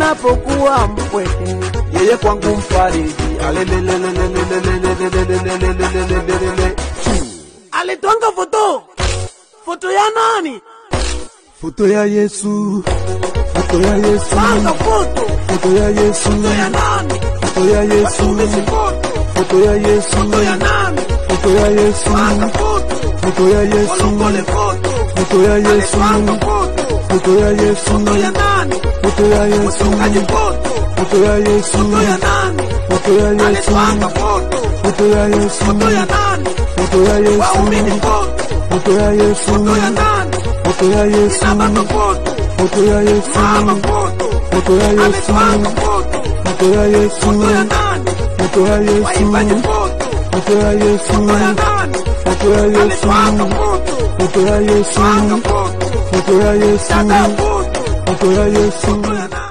ninapokuwa mpweke, yeye kwangu mfariji. Alitwanga foto, foto ya nani? Foto ya Yesu, foto ya Yesu, foto, foto ya Yesu, foto ya nani? Foto ya Yesu, foto ya Yesu, foto ya nani? Foto ya Yesu, foto, foto ya Yesu, foto ya Yesu, foto ya Yesu, Foto ya Yesu, foto ya nani? foto ya Yesu, foto ya Yesu, foto ya nani? foto ya Yesu, Alitwanga foto, foto ya Yesu, foto ya nani? foto ya Yesu, Waumini foto, foto ya Yesu, foto ya nani? foto ya Yesu, Inababa foto, foto ya Yesu, mama foto, foto ya Yesu, alitwanga foto, foto ya Yesu, foto ya nani? foto ya Yesu, Waimbaji foto, foto ya Yesu, foto ya nani? foto ya Yesu, Alitwanga foto, foto ya Yesu, twanga foto, foto ya Yesu, dada foto, foto ya Yesu, foto ya Okoya Yesu, Okoya Yesu.